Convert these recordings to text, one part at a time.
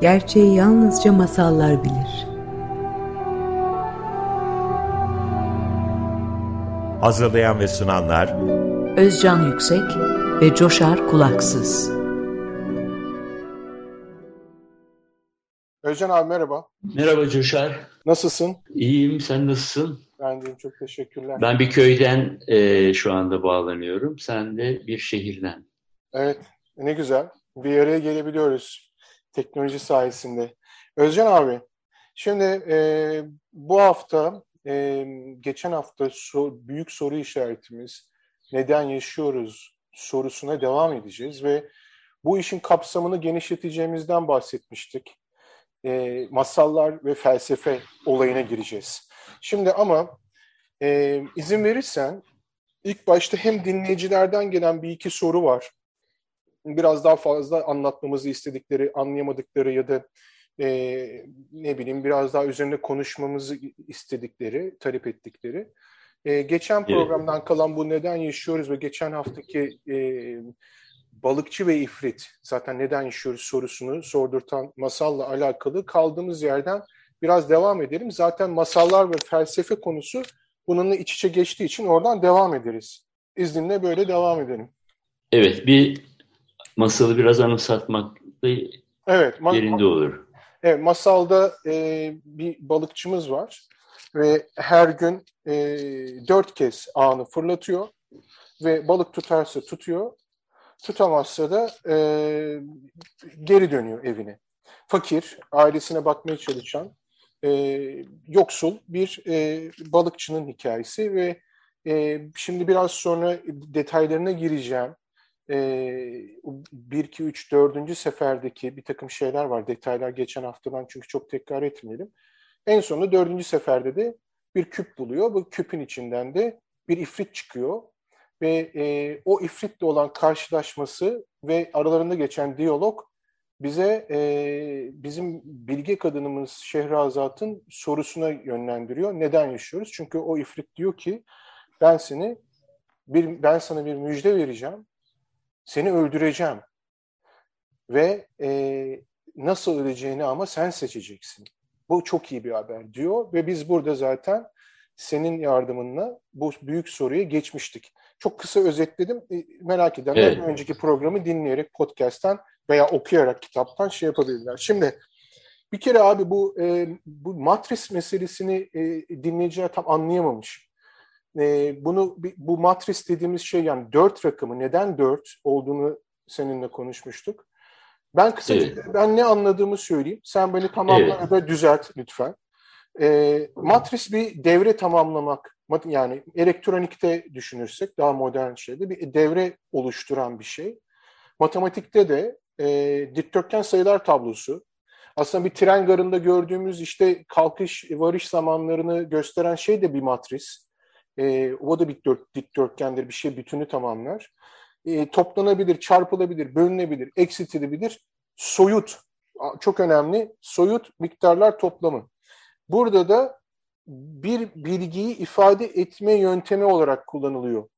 Gerçeği yalnızca masallar bilir. Hazırlayan ve sunanlar Özcan Yüksek ve Coşar Kulaksız. Özcan abi merhaba. Merhaba Coşar. Nasılsın? İyiyim, sen nasılsın? Ben deyim çok teşekkürler. Ben bir köyden e, şu anda bağlanıyorum. Sen de bir şehirden. Evet, ne güzel. Bir araya gelebiliyoruz teknoloji sayesinde. Özcan abi, şimdi e, bu hafta, e, geçen hafta so, büyük soru işaretimiz neden yaşıyoruz sorusuna devam edeceğiz ve bu işin kapsamını genişleteceğimizden bahsetmiştik. E, masallar ve felsefe olayına gireceğiz. Şimdi ama e, izin verirsen ilk başta hem dinleyicilerden gelen bir iki soru var. Biraz daha fazla anlatmamızı istedikleri, anlayamadıkları ya da e, ne bileyim biraz daha üzerinde konuşmamızı istedikleri, talep ettikleri. E, geçen programdan kalan bu neden yaşıyoruz ve geçen haftaki e, balıkçı ve ifrit zaten neden yaşıyoruz sorusunu sordurtan masalla alakalı kaldığımız yerden biraz devam edelim. Zaten masallar ve felsefe konusu bununla iç içe geçtiği için oradan devam ederiz. İzninle böyle devam edelim. Evet, bir masalı biraz anımsatmak da evet, yerinde olur. Evet, masalda e, bir balıkçımız var ve her gün e, dört kez ağını fırlatıyor ve balık tutarsa tutuyor, tutamazsa da e, geri dönüyor evine. Fakir, ailesine bakmaya çalışan, e, yoksul bir e, balıkçının hikayesi ve e, şimdi biraz sonra detaylarına gireceğim. E, 1, 2, 3, 4. seferdeki bir takım şeyler var. Detaylar geçen haftadan çünkü çok tekrar etmeyelim. En sonunda dördüncü seferde de bir küp buluyor. Bu küpün içinden de bir ifrit çıkıyor. Ve e, o ifritle olan karşılaşması ve aralarında geçen diyalog bize e, bizim bilge kadınımız Şehrazat'ın sorusuna yönlendiriyor. Neden yaşıyoruz? Çünkü o ifrit diyor ki ben seni bir ben sana bir müjde vereceğim. Seni öldüreceğim. Ve e, nasıl öleceğini ama sen seçeceksin. Bu çok iyi bir haber diyor ve biz burada zaten senin yardımınla bu büyük soruya geçmiştik. Çok kısa özetledim. Merak edenler evet. önceki programı dinleyerek podcast'ten veya okuyarak kitaptan şey yapabilirler. Şimdi bir kere abi bu e, bu matris meselesini e, dinleyiciler tam anlayamamış. E, bunu bu matris dediğimiz şey yani dört rakamı neden dört olduğunu seninle konuşmuştuk. Ben kısaca evet. ben ne anladığımı söyleyeyim. Sen beni tamamla evet. da düzelt lütfen. E, matris bir devre tamamlamak. Yani elektronikte düşünürsek daha modern şeyde bir devre oluşturan bir şey. Matematikte de e, dikdörtgen sayılar tablosu. Aslında bir tren garında gördüğümüz işte kalkış, varış zamanlarını gösteren şey de bir matris. E, o da bir dört, dikdörtgendir, bir şey bütünü tamamlar. E, toplanabilir, çarpılabilir, bölünebilir, eksiltilebilir. Soyut, çok önemli. Soyut miktarlar toplamı. Burada da bir bilgiyi ifade etme yöntemi olarak kullanılıyor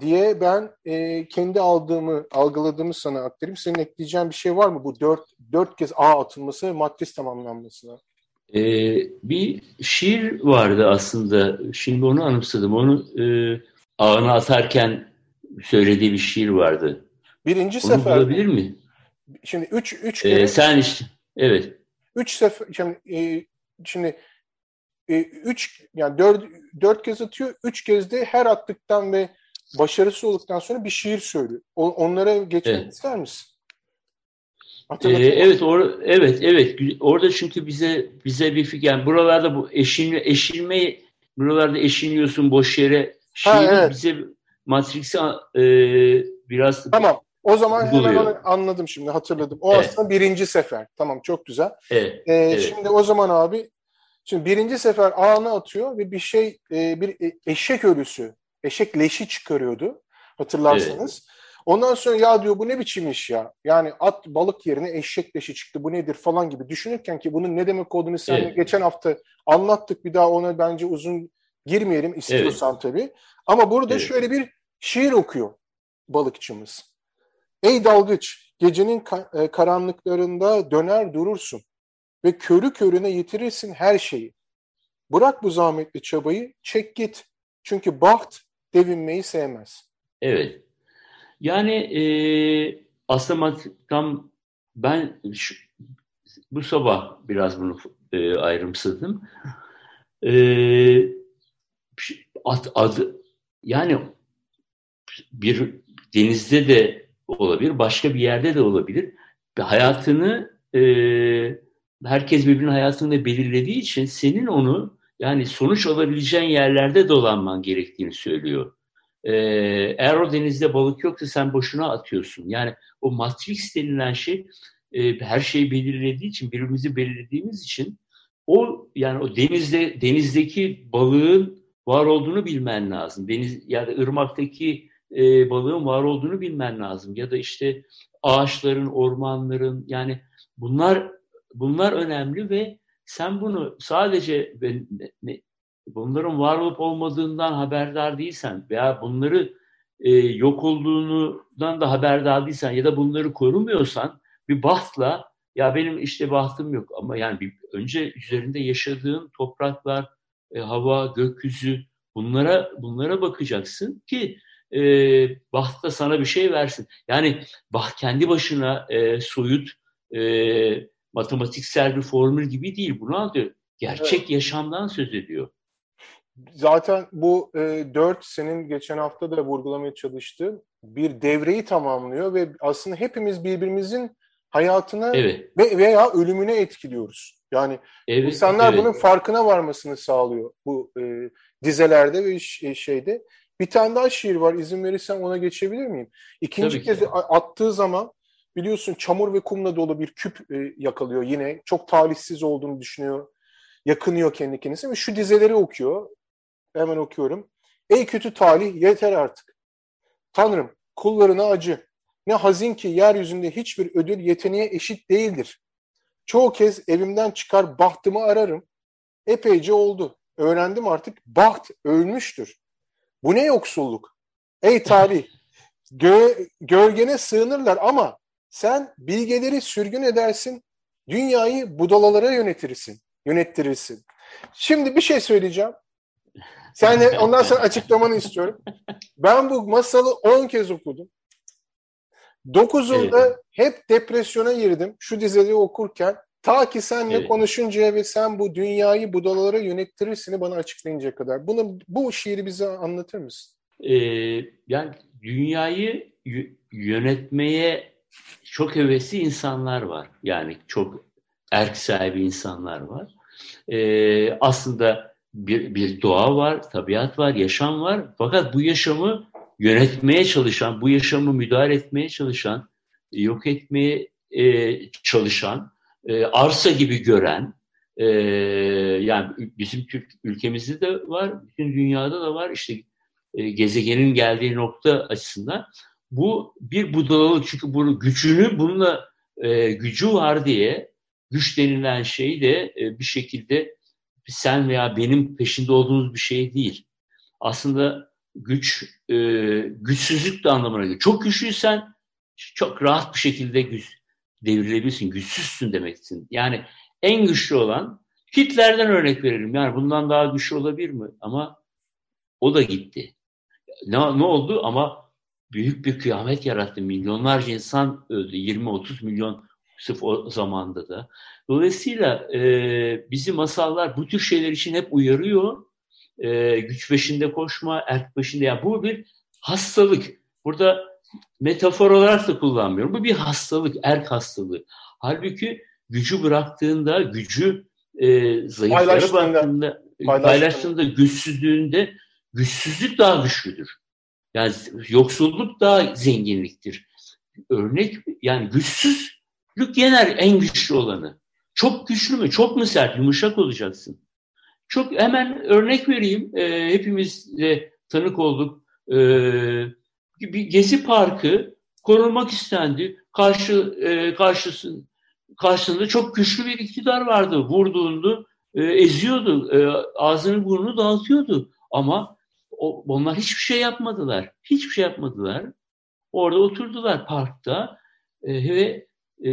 diye ben e, kendi aldığımı, algıladığımı sana aktarayım. Senin ekleyeceğin bir şey var mı bu dört, dört kez A atılması ve matris tamamlanmasına? Ee, bir şiir vardı aslında. Şimdi onu anımsadım. Onu e, ağına atarken söylediği bir şiir vardı. Birinci onu sefer. bulabilir mi? Şimdi üç, üç ee, kere. Sen işte, evet. Üç sefer, şimdi, e, şimdi e, üç, yani dört, dört kez atıyor. Üç kez de her attıktan ve başarısı olduktan sonra bir şiir söylüyor. O, onlara geçmek evet. ister misin? Ee, evet, or evet, evet. Orada çünkü bize bize bir fikir, yani buralarda bu eşinme, eşinme, buralarda eşiniyorsun boş yere. Ha, evet. bize Matrix'i e, biraz Tamam. O zaman buluyor. hemen anladım şimdi hatırladım. O evet. aslında birinci sefer. Tamam çok güzel. Evet, ee, evet. Şimdi o zaman abi şimdi birinci sefer ağını atıyor ve bir şey e, bir eşek ölüsü eşek leşi çıkarıyordu hatırlarsanız. Evet. Ondan sonra ya diyor bu ne biçim iş ya? Yani at balık yerine eşek leşi çıktı bu nedir falan gibi düşünürken ki bunun ne demek olduğunu seninle evet. geçen hafta anlattık. Bir daha ona bence uzun girmeyelim istiyorsan evet. tabii. Ama burada evet. şöyle bir şiir okuyor balıkçımız. Ey dalgıç gecenin e, karanlıklarında döner durursun ve körü körüne yitirirsin her şeyi. Bırak bu zahmetli çabayı, çek git. Çünkü baht devinmeyi sevmez. Evet. Yani e, aslında tam ben şu, bu sabah biraz bunu e, ayrımsadım. E, ad, adı yani bir denizde de olabilir, başka bir yerde de olabilir. Hayatını e, herkes birbirinin hayatını belirlediği için senin onu yani sonuç alabileceğin yerlerde dolanman gerektiğini söylüyor. Ee, eğer o denizde balık yoksa sen boşuna atıyorsun. Yani o matrix denilen şey e, her şeyi belirlediği için, birbirimizi belirlediğimiz için o yani o denizde denizdeki balığın var olduğunu bilmen lazım. Deniz ya da ırmaktaki e, balığın var olduğunu bilmen lazım. Ya da işte ağaçların, ormanların yani bunlar bunlar önemli ve sen bunu sadece bunların var olup olmadığından haberdar değilsen veya bunları e, yok olduğundan da haberdar değilsen ya da bunları korumuyorsan bir bahtla ya benim işte bahtım yok ama yani bir, önce üzerinde yaşadığın topraklar, e, hava, gökyüzü bunlara bunlara bakacaksın ki e, baht da sana bir şey versin. Yani baht kendi başına e, soyut e, matematiksel bir formül gibi değil. Bunu alıyor. Gerçek evet. yaşamdan söz ediyor. Zaten bu e, dört senin geçen hafta da vurgulamaya çalıştığın bir devreyi tamamlıyor ve aslında hepimiz birbirimizin hayatına evet. ve veya ölümüne etkiliyoruz. Yani evet, insanlar evet. bunun farkına varmasını sağlıyor bu e, dizelerde ve şeyde. Bir tane daha şiir var. İzin verirsen ona geçebilir miyim? İkinci Tabii kez ki. attığı zaman biliyorsun çamur ve kumla dolu bir küp e, yakalıyor yine. Çok talihsiz olduğunu düşünüyor. Yakınıyor kendi kendisine ve şu dizeleri okuyor. Hemen okuyorum. Ey kötü talih yeter artık. Tanrım kullarına acı. Ne hazin ki yeryüzünde hiçbir ödül yeteneğe eşit değildir. Çoğu kez evimden çıkar bahtımı ararım. Epeyce oldu. Öğrendim artık baht ölmüştür. Bu ne yoksulluk? Ey talih, gö gölgene sığınırlar ama sen bilgeleri sürgün edersin, dünyayı budalalara yönetirsin, yönettirirsin. Şimdi bir şey söyleyeceğim. Sen ondan sonra açıklamanı istiyorum. Ben bu masalı 10 kez okudum. Dokuzunda evet. hep depresyona girdim şu dizileri okurken. Ta ki senle evet. konuşuncaya ve sen bu dünyayı budalalara yönettirirsin bana açıklayıncaya kadar. Bunu bu şiiri bize anlatır mısın? Ee, yani dünyayı yönetmeye çok hevesli insanlar var. Yani çok erk sahibi insanlar var. Ee, aslında bir, bir doğa var, tabiat var, yaşam var. Fakat bu yaşamı yönetmeye çalışan, bu yaşamı müdahale etmeye çalışan, yok etmeye e, çalışan, e, arsa gibi gören, e, yani bizim Türk ülkemizde de var, bütün dünyada da var. İşte e, gezegenin geldiği nokta açısından bu bir budalalık çünkü bunu gücünü bununla e, gücü var diye güç denilen şey de e, bir şekilde sen veya benim peşinde olduğumuz bir şey değil. Aslında güç e, güçsüzlük de anlamına geliyor. Çok güçlüysen çok rahat bir şekilde güç devrilebilirsin. Güçsüzsün demeksin. Yani en güçlü olan Hitler'den örnek verelim. Yani bundan daha güçlü olabilir mi? Ama o da gitti. Ne, ne oldu? Ama büyük bir kıyamet yarattı. Milyonlarca insan öldü. 20-30 milyon sırf o zamanda da. Dolayısıyla e, bizi masallar bu tür şeyler için hep uyarıyor. E, güç peşinde koşma, erk peşinde. Yani bu bir hastalık. Burada metafor olarak da kullanmıyorum. Bu bir hastalık, erk hastalığı. Halbuki gücü bıraktığında, gücü e, zayıflara bıraktığında, paylaştığında, güçsüzlüğünde güçsüzlük daha güçlüdür. Yani yoksulluk daha zenginliktir. Örnek yani güçsüzlük yener en güçlü olanı. Çok güçlü mü? Çok mu sert? Yumuşak olacaksın. Çok hemen örnek vereyim. E, hepimiz de tanık olduk. E, bir gezi parkı korunmak istendi. Karşı e, karşısın, karşısında çok güçlü bir iktidar vardı. Vurduğunda e, eziyordu. E, ağzını burnunu dağıtıyordu. Ama o, onlar hiçbir şey yapmadılar. Hiçbir şey yapmadılar. Orada oturdular parkta. E, ve e,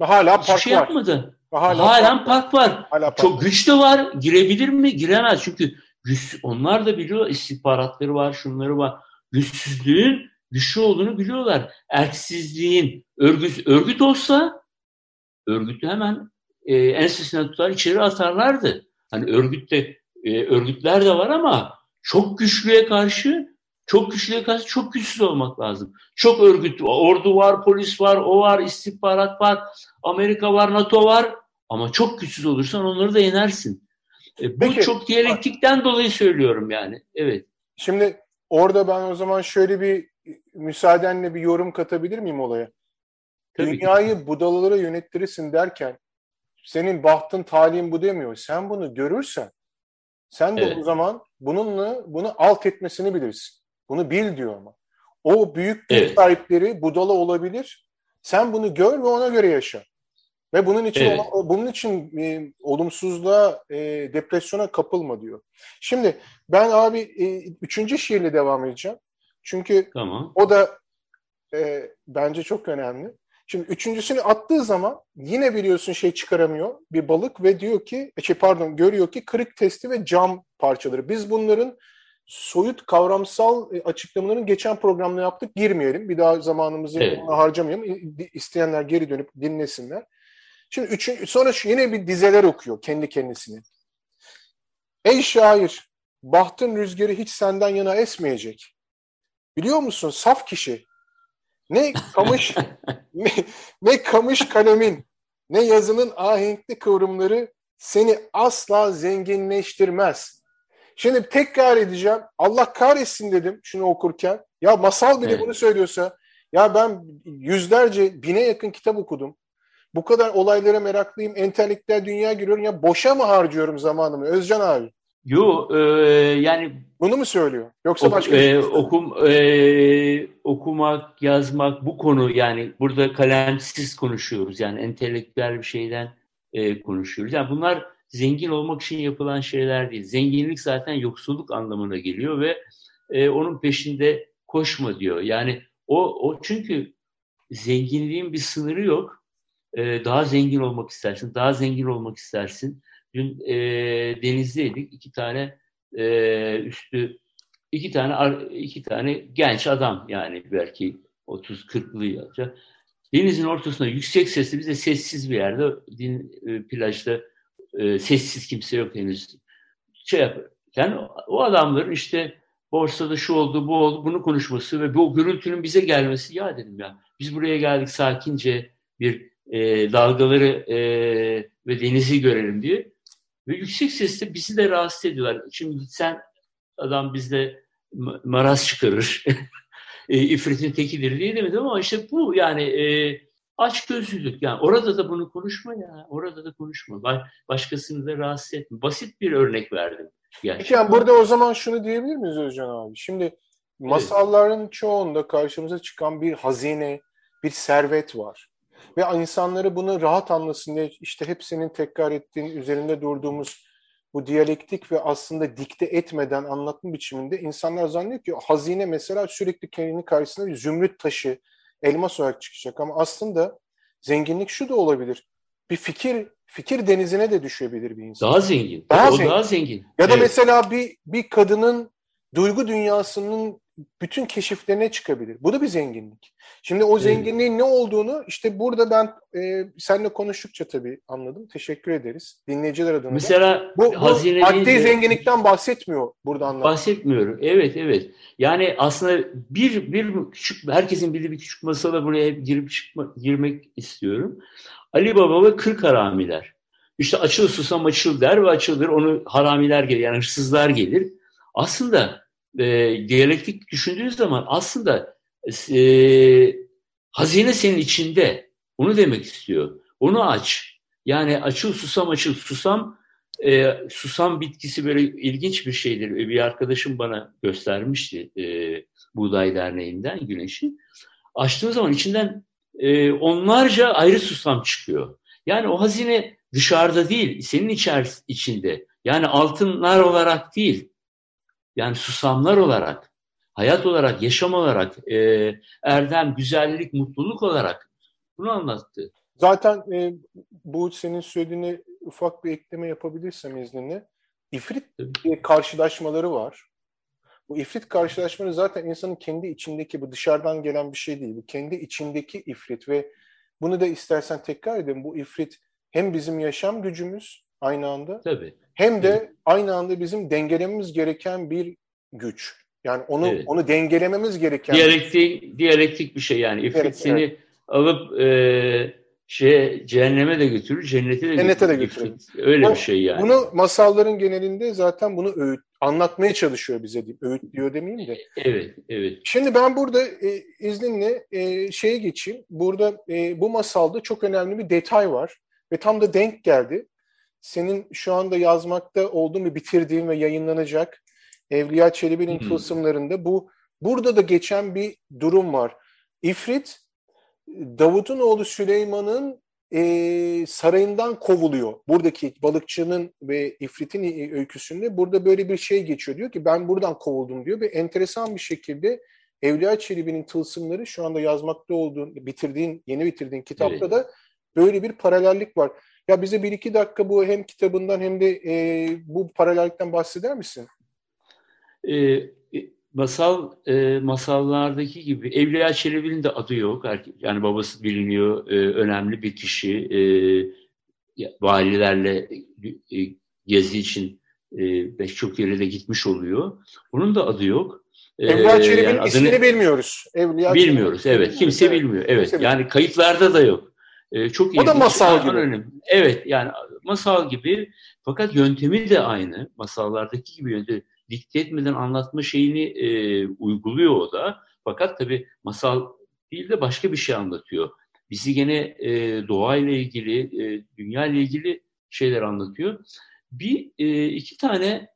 hala park şey var. yapmadı. Hala, hala park var. Hala park Çok güç de var. Girebilir mi? Giremez. Çünkü güç, onlar da biliyor istihbaratları var, şunları var. Güçsüzlüğün güçlü olduğunu biliyorlar. Erksizliğin örgüt, örgüt olsa örgütü hemen e, ensesinden tutar içeri atarlardı. Hani örgütte e, örgütler de var ama çok güçlüye karşı çok güçlüye karşı çok güçsüz olmak lazım. Çok örgüt, ordu var, polis var, o var, istihbarat var, Amerika var, NATO var. Ama çok güçsüz olursan onları da yenersin. E, bu Peki, çok diyalektikten dolayı söylüyorum yani. Evet. Şimdi orada ben o zaman şöyle bir müsaadenle bir yorum katabilir miyim olaya? Tabii Dünyayı ki. budalalara yönettirirsin derken senin bahtın talin bu demiyor. Sen bunu görürsen sen de evet. o zaman bununla bunu alt etmesini bilirsin. Bunu bil diyor ama. O büyük evet. sahipleri budala olabilir. Sen bunu gör ve ona göre yaşa. Ve bunun için evet. bunun için e, olumsuzluğa, e, depresyona kapılma diyor. Şimdi ben abi e, üçüncü şiirle devam edeceğim. Çünkü tamam. o da e, bence çok önemli. Şimdi üçüncüsünü attığı zaman yine biliyorsun şey çıkaramıyor bir balık ve diyor ki, şey pardon görüyor ki kırık testi ve cam parçaları. Biz bunların soyut kavramsal e, açıklamalarını geçen programda yaptık. Girmeyelim. Bir daha zamanımızı evet. harcamayalım. İsteyenler geri dönüp dinlesinler. Şimdi üçün, sonra yine bir dizeler okuyor kendi kendisine. Ey şair, bahtın rüzgarı hiç senden yana esmeyecek. Biliyor musun saf kişi ne kamış ne, ne kamış kalemin ne yazının ahenkli kıvrımları seni asla zenginleştirmez. Şimdi tekrar edeceğim. Allah kahretsin dedim şunu okurken. Ya masal bile evet. bunu söylüyorsa ya ben yüzlerce bine yakın kitap okudum. Bu kadar olaylara meraklıyım. Entelektüel dünya giriyorum. Ya boşa mı harcıyorum zamanımı Özcan abi? Yo e, yani bunu mu söylüyor? Yoksa ok, başka bir şey e, okum e, okumak, yazmak bu konu yani burada kalemsiz konuşuyoruz. Yani entelektüel bir şeyden e, konuşuyoruz. Yani bunlar zengin olmak için yapılan şeyler değil. Zenginlik zaten yoksulluk anlamına geliyor ve e, onun peşinde koşma diyor. Yani o o çünkü zenginliğin bir sınırı yok. E, daha zengin olmak istersin, daha zengin olmak istersin Dün e, denizdeydik. iki tane e, üstü iki tane iki tane genç adam yani belki 30-40'lı yaşta. Denizin ortasında yüksek sesli bize sessiz bir yerde din, e, plajda e, sessiz kimse yok henüz. Şey yap, yani o adamların işte borsada şu oldu, bu oldu, bunu konuşması ve bu gürültünün bize gelmesi ya dedim ya biz buraya geldik sakince bir e, dalgaları e, ve denizi görelim diye. Ve yüksek sesle bizi de rahatsız ediyorlar. Şimdi sen adam bizde maraz çıkarır. e, ifritin tekidir diye demedim ama işte bu yani e, aç gözlülük. Yani orada da bunu konuşma ya. Orada da konuşma. Başkasını da rahatsız etme. Basit bir örnek verdim. Gerçekten. Yani burada o zaman şunu diyebilir miyiz Özcan abi? Şimdi masalların evet. çoğunda karşımıza çıkan bir hazine, bir servet var. Ve insanları bunu rahat anlasın diye işte hep senin tekrar ettiğin, üzerinde durduğumuz bu diyalektik ve aslında dikte etmeden anlatma biçiminde insanlar zannediyor ki hazine mesela sürekli kendini karşısında bir zümrüt taşı, elmas olarak çıkacak. Ama aslında zenginlik şu da olabilir. Bir fikir fikir denizine de düşebilir bir insan. Daha zengin. Daha o zengin. daha zengin. Ya da evet. mesela bir bir kadının duygu dünyasının bütün keşiflerine çıkabilir. Bu da bir zenginlik. Şimdi o zenginliğin ne olduğunu işte burada ben e, seninle konuştukça tabii anladım. Teşekkür ederiz. Dinleyiciler adına. Mesela bu, bu maddi de, zenginlikten bahsetmiyor burada anladım. Bahsetmiyorum. Evet evet. Yani aslında bir bir küçük herkesin bildiği bir küçük masala buraya girip çıkma, girmek istiyorum. Ali Baba ve Kırk Haramiler. İşte açıl susam açıl der ve açılır. Onu haramiler gelir yani hırsızlar gelir. Aslında e, diyalektik düşündüğün zaman aslında e, hazine senin içinde. Onu demek istiyor. Onu aç. Yani açıl susam açıl. Susam e, susam bitkisi böyle ilginç bir şeydir. Bir arkadaşım bana göstermişti e, Buğday Derneği'nden güneşi. Açtığın zaman içinden e, onlarca ayrı susam çıkıyor. Yani o hazine dışarıda değil, senin içer, içinde. Yani altınlar olarak değil, yani susamlar olarak hayat olarak, yaşam olarak, e, erdem, güzellik, mutluluk olarak bunu anlattı. Zaten e, bu senin söylediğine ufak bir ekleme yapabilirsem izninle. İfrit diye karşılaşmaları var. Bu ifrit karşılaşmaları zaten insanın kendi içindeki bu dışarıdan gelen bir şey değil. Bu kendi içindeki ifrit ve bunu da istersen tekrar edelim. Bu ifrit hem bizim yaşam gücümüz aynı anda Tabii. hem de Tabii. aynı anda bizim dengelememiz gereken bir güç. Yani onu evet. onu dengelememiz gereken diyalektik diyalektik bir şey yani. İfrit evet, seni evet. alıp e, şey cehenneme de götürür, cennete de cennete götürür. de götürür. Öyle bu, bir şey yani. Bunu masalların genelinde zaten bunu öğüt, anlatmaya çalışıyor bize. Öğüt diyor demeyeyim de. Evet, evet. Şimdi ben burada e, izninle e, şeye geçeyim. Burada e, bu masalda çok önemli bir detay var ve tam da denk geldi. Senin şu anda yazmakta olduğun ve bitirdiğin ve yayınlanacak Evliya Çelebi'nin hmm. tılsımlarında bu burada da geçen bir durum var. İfrit Davut'un oğlu Süleyman'ın e, sarayından kovuluyor. Buradaki balıkçının ve İfrit'in öyküsünde burada böyle bir şey geçiyor. Diyor ki ben buradan kovuldum diyor ve enteresan bir şekilde Evliya Çelebi'nin tılsımları şu anda yazmakta olduğun, bitirdiğin, yeni bitirdiğin kitapta evet. da böyle bir paralellik var. Ya bize bir iki dakika bu hem kitabından hem de e, bu paralellikten bahseder misin? Ee, masal e, masallardaki gibi Evliya Çelebi'nin de adı yok. Yani babası biliniyor, e, önemli bir kişi. E, valilerle e, gezi için e, çok yere de gitmiş oluyor. Onun da adı yok. E, Evliya Çelebi'nin yani adını, ismini bilmiyoruz. Evliya bilmiyoruz, Çelebi. evet. Kimse evet. bilmiyor. Evet, Kimse yani kayıtlarda da yok. E, çok o da masal gibi. Önemli. Evet, yani masal gibi. Fakat yöntemi de aynı. Masallardaki gibi yöntemi dikte etmeden anlatma şeyini e, uyguluyor o da. Fakat tabii masal değil de başka bir şey anlatıyor. Bizi gene e, doğayla ilgili, e, dünya ile ilgili şeyler anlatıyor. Bir e, iki tane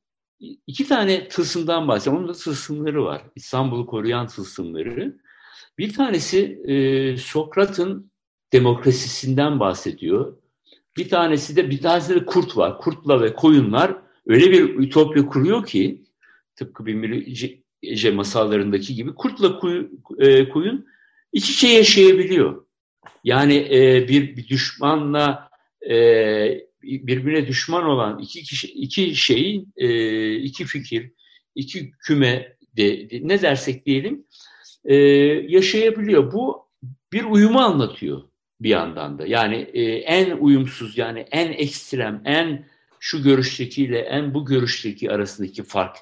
iki tane tılsımdan bahsedeyim. Onun da tılsımları var. İstanbul'u koruyan tılsımları. Bir tanesi e, Sokrat'ın demokrasisinden bahsediyor. Bir tanesi de bir tanesi de kurt var. Kurtla ve koyunlar öyle bir ütopya kuruyor ki tıpkı Binbir masallarındaki gibi kurtla e, kuyun iç içe yaşayabiliyor. Yani e, bir, bir düşmanla e, birbirine düşman olan iki kişi, iki şeyin iki fikir, iki küme de, de ne dersek diyelim e, yaşayabiliyor. Bu bir uyumu anlatıyor bir yandan da. Yani e, en uyumsuz yani en ekstrem, en şu görüştekiyle en bu görüşteki arasındaki fark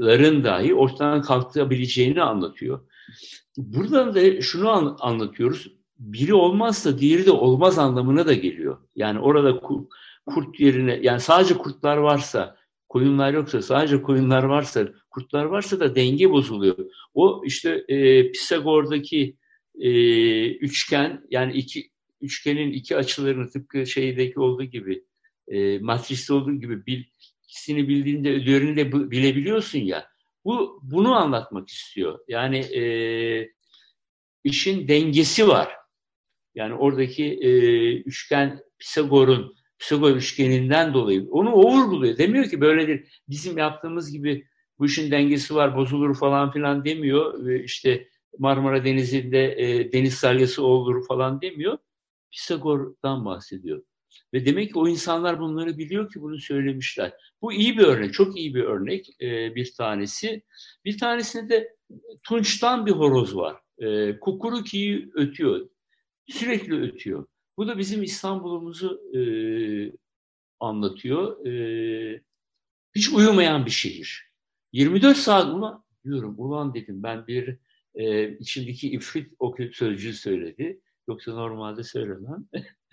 ların dahi ortadan kalkabileceğini anlatıyor. Buradan da şunu an, anlatıyoruz. Biri olmazsa diğeri de olmaz anlamına da geliyor. Yani orada kurt yerine yani sadece kurtlar varsa koyunlar yoksa sadece koyunlar varsa kurtlar varsa da denge bozuluyor. O işte e, Pisagor'daki e, üçgen yani iki üçgenin iki açılarını tıpkı şeydeki olduğu gibi e, matriste olduğu gibi bir ikisini bildiğinde ödülünü de bilebiliyorsun ya. Bu bunu anlatmak istiyor. Yani e, işin dengesi var. Yani oradaki e, üçgen Pisagor'un Pisagor üçgeninden dolayı onu o vurguluyor. Demiyor ki böyledir. Bizim yaptığımız gibi bu işin dengesi var, bozulur falan filan demiyor. Ve işte Marmara Denizi'nde e, deniz salyası olur falan demiyor. Pisagor'dan bahsediyor. Ve demek ki o insanlar bunları biliyor ki bunu söylemişler. Bu iyi bir örnek, çok iyi bir örnek e, bir tanesi. Bir tanesinde de Tunç'tan bir horoz var. E, kukuruki'yi ötüyor. Sürekli ötüyor. Bu da bizim İstanbul'umuzu e, anlatıyor. E, hiç uyumayan bir şehir. 24 saat ulan diyorum ulan dedim ben bir e, içindeki ifrit o sözcüğü söyledi. Yoksa normalde söylemem.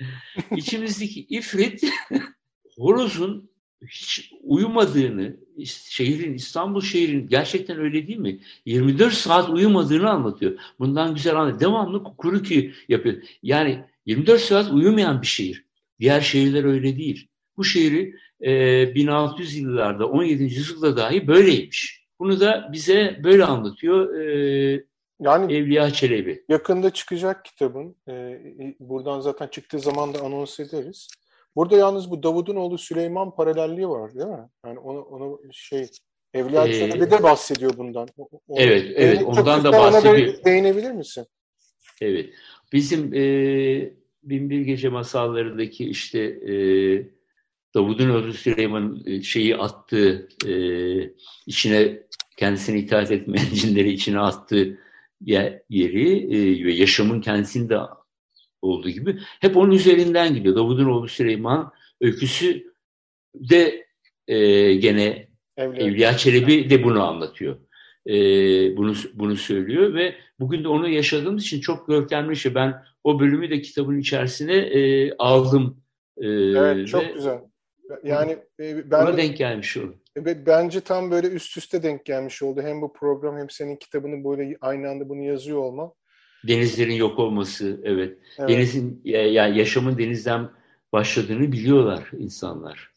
İçimizdeki ifrit horozun hiç uyumadığını, şehrin, İstanbul şehrin gerçekten öyle değil mi? 24 saat uyumadığını anlatıyor. Bundan güzel anlatıyor. Devamlı kukuruki yapıyor. Yani 24 saat uyumayan bir şehir. Diğer şehirler öyle değil. Bu şehri e, 1600 yıllarda 17. yüzyılda dahi böyleymiş. Bunu da bize böyle anlatıyor. E, yani Evliya Çelebi. Yakında çıkacak kitabın. E, buradan zaten çıktığı zaman da anons ederiz. Burada yalnız bu Davud'un oğlu Süleyman paralelliği var değil mi? Yani onu, onu şey Evliya Çelebi de bahsediyor bundan. O, evet, evet. Ondan da bahsediyor. Değinebilir misin? Evet. Bizim e, Binbir Gece masallarındaki işte e, Davud'un oğlu Süleyman'ın şeyi attığı e, içine kendisine itaat etmeyen cinleri içine attığı yeri e, ve yaşamın kendisinde olduğu gibi hep onun üzerinden gidiyor. Davud'un oğlu Süleyman öyküsü de e, gene Evliya. Evliya Çelebi de bunu anlatıyor. E, bunu bunu söylüyor ve bugün de onu yaşadığımız için çok görkemli şey. Ben o bölümü de kitabın içerisine e, aldım. E, evet çok ve, güzel. Yani e, ben Buna denk gelmiş oldu. Bence tam böyle üst üste denk gelmiş oldu. Hem bu program hem senin kitabını böyle aynı anda bunu yazıyor olma. Denizlerin yok olması, evet. evet. Denizin ya, ya yaşamın denizden başladığını biliyorlar insanlar.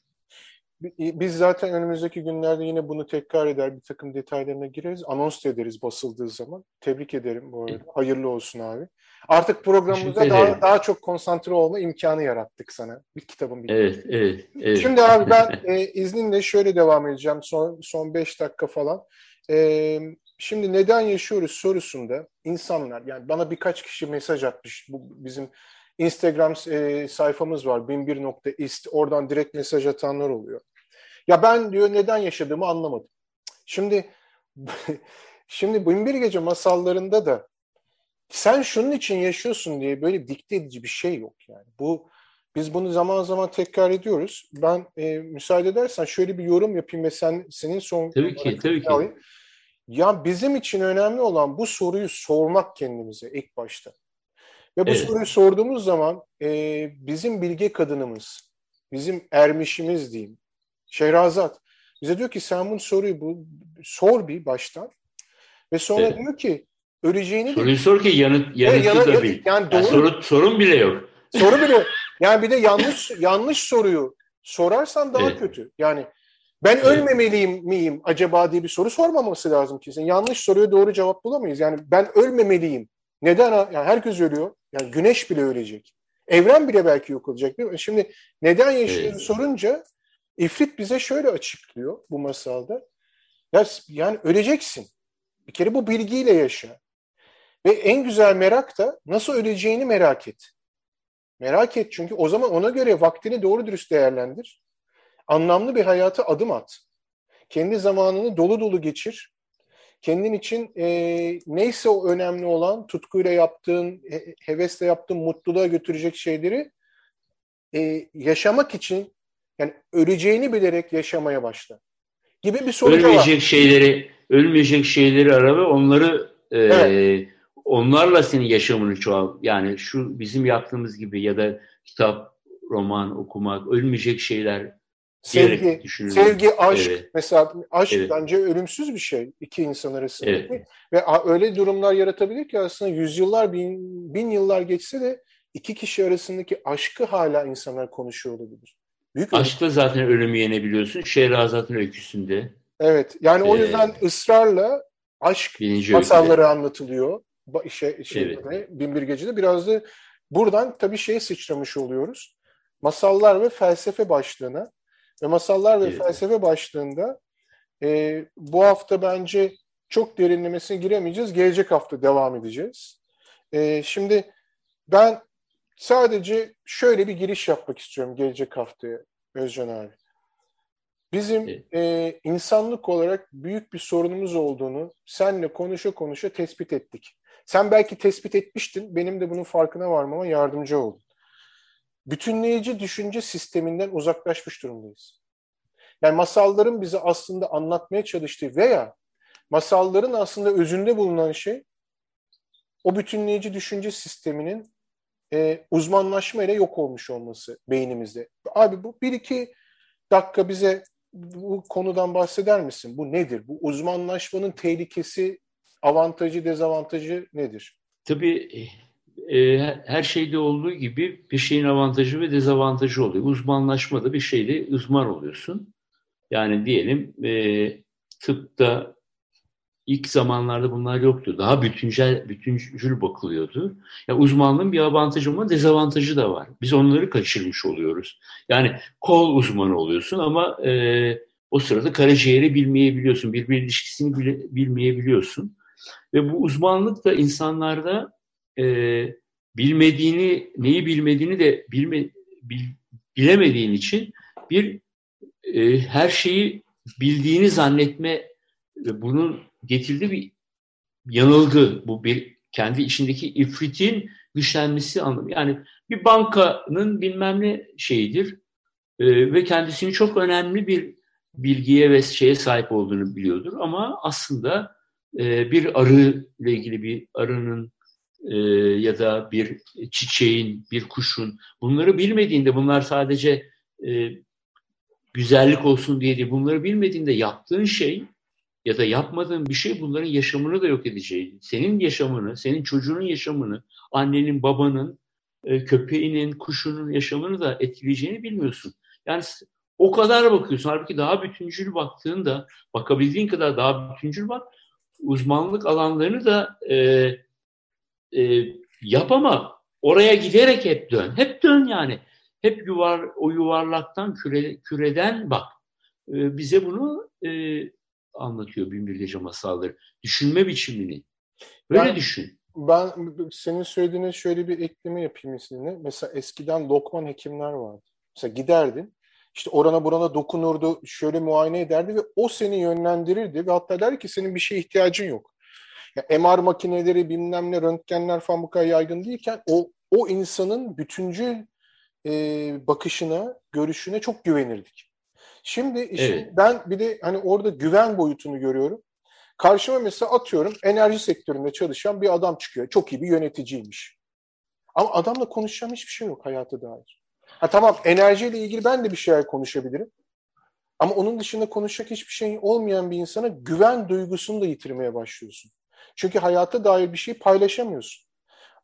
Biz zaten önümüzdeki günlerde yine bunu tekrar eder, bir takım detaylarına gireriz. Anons ederiz basıldığı zaman. Tebrik ederim bu arada. Hayırlı olsun abi. Artık programımıza daha, daha çok konsantre olma imkanı yarattık sana. Bir kitabın bir. Evet, evet, evet. Şimdi abi ben e, izninle şöyle devam edeceğim. Son son beş dakika falan. E, şimdi neden yaşıyoruz sorusunda insanlar yani bana birkaç kişi mesaj atmış. Bu bizim Instagram e, sayfamız var binbir.ist oradan direkt mesaj atanlar oluyor. Ya ben diyor neden yaşadığımı anlamadım. Şimdi şimdi binbir gece masallarında da sen şunun için yaşıyorsun diye böyle dikte edici bir şey yok yani. Bu biz bunu zaman zaman tekrar ediyoruz. Ben e, müsaade edersen şöyle bir yorum yapayım ve sen senin son tabii ki tabii ki. Alayım. Ya bizim için önemli olan bu soruyu sormak kendimize ilk başta. Ve bu evet. soruyu sorduğumuz zaman e, bizim bilge kadınımız, bizim ermişimiz diyeyim, Şehrazat bize diyor ki sen bu soruyu bu, sor bir baştan. Ve sonra evet. diyor ki öleceğini Soruyu de... sor ki yanıt, yanıtı yanı, da bil. Yani, doğru, yani soru, sorun bile yok. Soru bile Yani bir de yanlış yanlış soruyu sorarsan daha evet. kötü. Yani ben evet. ölmemeliyim miyim acaba diye bir soru sormaması lazım kesin. Yanlış soruya doğru cevap bulamayız. Yani ben ölmemeliyim. Neden? Yani herkes ölüyor. Yani güneş bile ölecek. Evren bile belki yok olacak değil mi? Şimdi neden yaşadığını evet. sorunca İfrit bize şöyle açıklıyor bu masalda. Ya, yani öleceksin. Bir kere bu bilgiyle yaşa. Ve en güzel merak da nasıl öleceğini merak et. Merak et çünkü o zaman ona göre vaktini doğru dürüst değerlendir. Anlamlı bir hayata adım at. Kendi zamanını dolu dolu geçir. Kendin için e, neyse o önemli olan tutkuyla yaptığın, he, hevesle yaptığın mutluluğa götürecek şeyleri e, yaşamak için yani öleceğini bilerek yaşamaya başla. Gibi bir sonuç Ölmeyecek var. şeyleri, ölmeyecek şeyleri ara ve onları e, evet. onlarla senin yaşamını çoğalt. Yani şu bizim yaptığımız gibi ya da kitap, roman okumak, ölmeyecek şeyler Sevgi, sevgi, aşk. Evet. Mesela aşk evet. bence ölümsüz bir şey iki insan arasında. Evet. Ve öyle durumlar yaratabilir ki aslında yüzyıllar, bin, bin yıllar geçse de iki kişi arasındaki aşkı hala insanlar konuşuyor olabilir. Büyük Aşkla ölüm. zaten ölümü yenebiliyorsun. Şehrazat'ın öyküsünde. Evet. Yani o yüzden ee, ısrarla aşk masalları öyküde. anlatılıyor. Şey, şeyde, evet. Binbir Gece'de biraz da buradan tabii şeye sıçramış oluyoruz. Masallar ve felsefe başlığına. Ve masallar ve evet. felsefe başlığında e, bu hafta bence çok derinlemesine giremeyeceğiz. Gelecek hafta devam edeceğiz. E, şimdi ben Sadece şöyle bir giriş yapmak istiyorum gelecek haftaya Özcan abi. Bizim e, insanlık olarak büyük bir sorunumuz olduğunu senle konuşa konuşa tespit ettik. Sen belki tespit etmiştin, benim de bunun farkına varmama yardımcı oldun. Bütünleyici düşünce sisteminden uzaklaşmış durumdayız. Yani masalların bize aslında anlatmaya çalıştığı veya masalların aslında özünde bulunan şey o bütünleyici düşünce sisteminin e, uzmanlaşma ile yok olmuş olması beynimizde. Abi bu bir iki dakika bize bu konudan bahseder misin? Bu nedir? Bu uzmanlaşmanın tehlikesi, avantajı, dezavantajı nedir? Tabii e, her şeyde olduğu gibi bir şeyin avantajı ve dezavantajı oluyor. Uzmanlaşmada bir şeyde uzman oluyorsun. Yani diyelim e, tıpta İlk zamanlarda bunlar yoktu. Daha bütüncül, bütüncül bakılıyordu. Ya uzmanlığın bir avantajı ama dezavantajı da var. Biz onları kaçırmış oluyoruz. Yani kol uzmanı oluyorsun ama e, o sırada karaciğeri bilmeyebiliyorsun, birbir ilişkisini bile, bilmeyebiliyorsun. Ve bu uzmanlık da insanlarda e, bilmediğini, neyi bilmediğini de bilme, bil, bilemediğin için bir e, her şeyi bildiğini zannetme ve bunun getirdiği bir yanılgı. Bu bir kendi içindeki ifritin güçlenmesi anlamı. Yani bir bankanın bilmem ne şeyidir e, ve kendisini çok önemli bir bilgiye ve şeye sahip olduğunu biliyordur ama aslında e, bir arı ile ilgili bir arının e, ya da bir çiçeğin, bir kuşun bunları bilmediğinde bunlar sadece e, güzellik olsun diye değil bunları bilmediğinde yaptığın şey ya da yapmadığın bir şey bunların yaşamını da yok edeceği. Senin yaşamını, senin çocuğunun yaşamını, annenin, babanın, e, köpeğinin, kuşunun yaşamını da etkileyeceğini bilmiyorsun. Yani o kadar bakıyorsun. Halbuki daha bütüncül baktığında, bakabildiğin kadar daha bütüncül bak. Uzmanlık alanlarını da e, e, yap ama oraya giderek hep dön. Hep dön yani. Hep yuvar, o yuvarlaktan, küre, küreden bak. E, bize bunu e, anlatıyor Binbir Gece Masalları. Düşünme biçimini. Böyle ben, düşün. Ben senin söylediğine şöyle bir ekleme yapayım izninle. Mesela eskiden lokman hekimler vardı. Mesela giderdin, işte orana burana dokunurdu, şöyle muayene ederdi ve o seni yönlendirirdi ve hatta derdi ki senin bir şeye ihtiyacın yok. Yani MR makineleri, bilmem ne, röntgenler falan bu kadar yaygın değilken o, o insanın bütüncül e, bakışına, görüşüne çok güvenirdik. Şimdi işin, evet. ben bir de hani orada güven boyutunu görüyorum. Karşıma mesela atıyorum enerji sektöründe çalışan bir adam çıkıyor. Çok iyi bir yöneticiymiş. Ama adamla konuşacağım hiçbir şey yok hayata dair. Ha tamam enerjiyle ilgili ben de bir şeyler konuşabilirim. Ama onun dışında konuşacak hiçbir şey olmayan bir insana güven duygusunu da yitirmeye başlıyorsun. Çünkü hayata dair bir şey paylaşamıyorsun.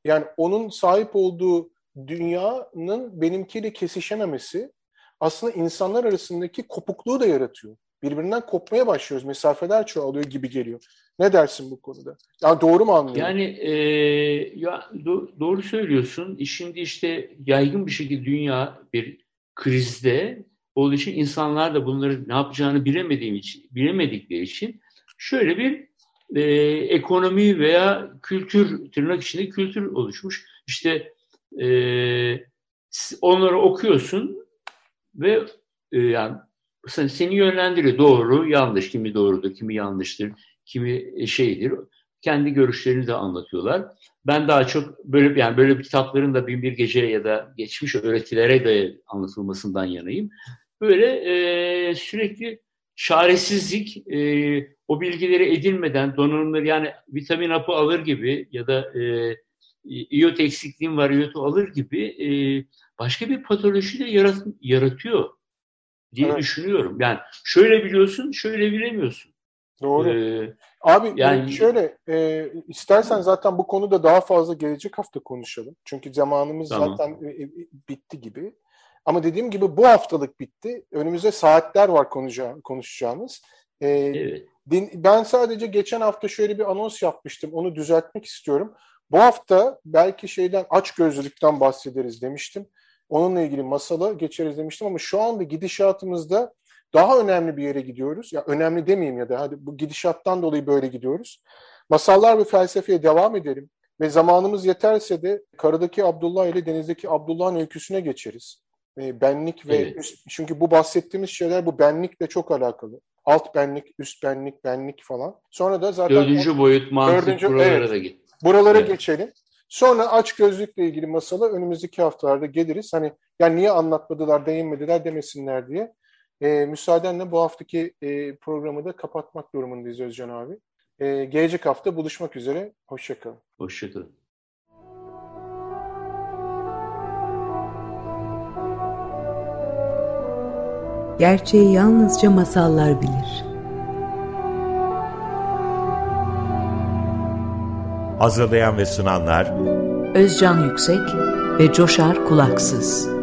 Yani onun sahip olduğu dünyanın benimkiyle kesişememesi aslında insanlar arasındaki kopukluğu da yaratıyor. Birbirinden kopmaya başlıyoruz. Mesafeler çoğalıyor gibi geliyor. Ne dersin bu konuda? Ya doğru mu anlıyorum? Yani e, ya do, doğru söylüyorsun. Şimdi işte yaygın bir şekilde dünya bir krizde olduğu için insanlar da bunları ne yapacağını bilemediğim için, bilemedikleri için şöyle bir e, ekonomi veya kültür, tırnak içinde kültür oluşmuş. İşte e, onları okuyorsun ve e, yani seni yönlendiriyor. Doğru, yanlış. Kimi doğrudur, kimi yanlıştır, kimi şeydir. Kendi görüşlerini de anlatıyorlar. Ben daha çok böyle yani böyle bir kitapların da bin bir gece ya da geçmiş öğretilere de anlatılmasından yanayım. Böyle e, sürekli çaresizlik, e, o bilgileri edinmeden donanımları yani vitamin hapı alır gibi ya da e, iot eksikliğim var, iyotu alır gibi e, başka bir patoloji de yarat, yaratıyor diye evet. düşünüyorum. Yani şöyle biliyorsun, şöyle bilemiyorsun. Doğru. Ee, Abi yani şöyle e, istersen zaten bu konuda daha fazla gelecek hafta konuşalım. Çünkü zamanımız tamam. zaten e, e, bitti gibi. Ama dediğim gibi bu haftalık bitti. Önümüzde saatler var konuşacağımız. Ee, evet. Ben sadece geçen hafta şöyle bir anons yapmıştım. Onu düzeltmek istiyorum. Bu hafta belki şeyden aç gözlülükten bahsederiz demiştim. Onunla ilgili masala geçeriz demiştim ama şu anda gidişatımızda daha önemli bir yere gidiyoruz. Ya önemli demeyeyim ya da hadi bu gidişattan dolayı böyle gidiyoruz. Masallar ve felsefeye devam edelim ve zamanımız yeterse de karadaki Abdullah ile denizdeki Abdullah'ın öyküsüne geçeriz. E, benlik ve evet. üst, çünkü bu bahsettiğimiz şeyler bu benlikle çok alakalı. Alt benlik, üst benlik, benlik falan. Sonra da zaten dördüncü boyut mantık dördüncü, buralara evet, da git. Buralara evet. geçelim. Sonra aç gözlükle ilgili masala önümüzdeki haftalarda geliriz. Hani yani niye anlatmadılar, değinmediler demesinler diye. E, müsaadenle bu haftaki e, programı da kapatmak durumundayız Özcan abi. E, gelecek hafta buluşmak üzere. Hoşçakalın. Hoşçakalın. Gerçeği yalnızca masallar bilir. Hazırlayan ve sunanlar Özcan Yüksek ve Coşar Kulaksız.